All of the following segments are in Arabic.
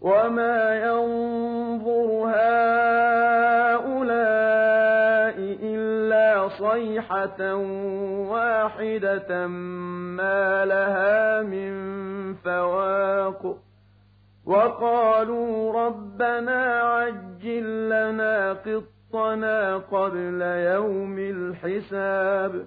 وما ينظر هؤلاء إلا صيحة واحدة ما لها من فواق وقالوا ربنا عجل لنا قطنا قبل يوم الحساب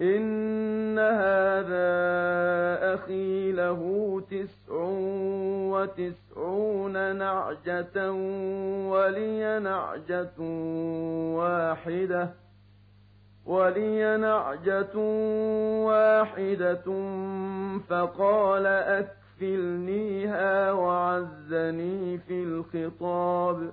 إن هذا أخي له تسع وتسعون نعجة ولي نعجة واحدة ولي نعجة واحدة فقال أكفلنيها وعزني في الخطاب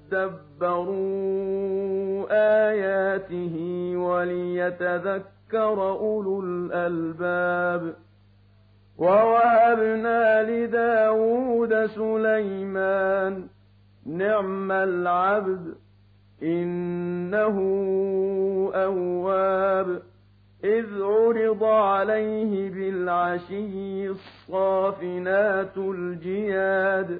لِّيَدَّبَّرُوا آيَاتِهِ وَلِيَتَذَكَّرَ أُولُو الْأَلْبَابِ وَوَهَبْنَا لِدَاوُودَ سُلَيْمَانَ ۚ نِعْمَ الْعَبْدُ ۖ إِنَّهُ أَوَّابٌ إِذْ عُرِضَ عَلَيْهِ بِالْعَشِيِّ الصَّافِنَاتُ الْجِيَادُ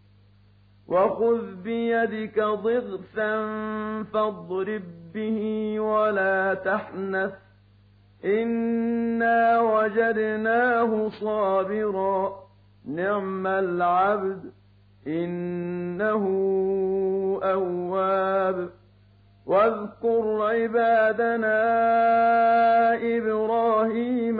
وَخُذْ بِيَدِكَ ضِغْثًا فَاضْرِب بِّهِ وَلَا تَحْنَثْ ۗ إِنَّا وَجَدْنَاهُ صَابِرًا نعم العبد إنه أواب واذكر عبادنا إبراهيم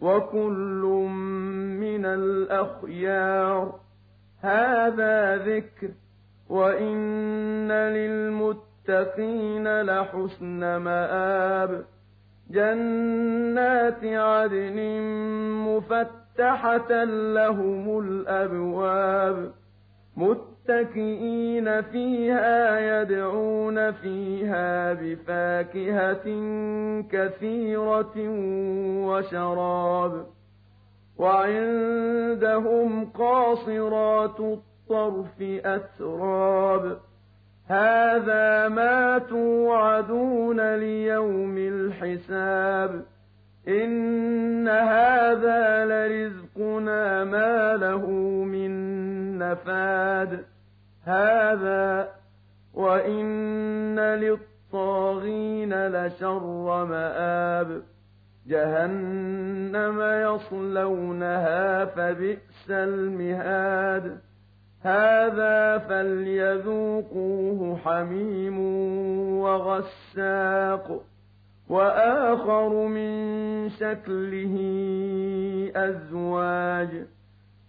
وكل من الأخيار هذا ذكر وإن للمتقين لحسن مآب جنات عدن مفتحة لهم الأبواب متكئين فيها يدعون فيها بفاكهة كثيرة وشراب. وعندهم قاصرات الطرف أتراب. هذا ما توعدون ليوم الحساب. إن هذا لرزقنا ما له من نفاد. هذا وإن للطاغين لشر مآب جهنم يصلونها فبئس المهاد هذا فليذوقوه حميم وغساق وآخر من شكله أزواج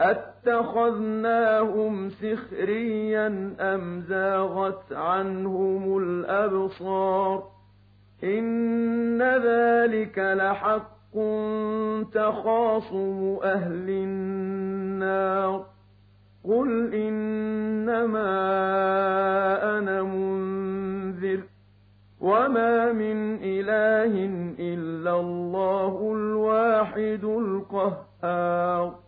أتخذناهم سخريا أم زاغت عنهم الأبصار إن ذلك لحق تخاصم أهل النار قل إنما أنا منذر وما من إله إلا الله الواحد القهار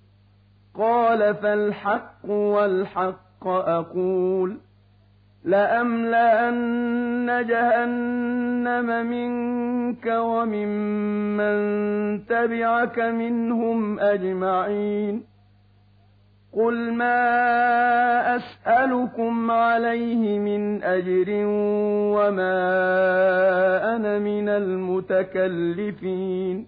قال فالحق والحق أقول لأملأن جهنم منك وممن تبعك منهم أجمعين قل ما أسألكم عليه من أجر وما أنا من المتكلفين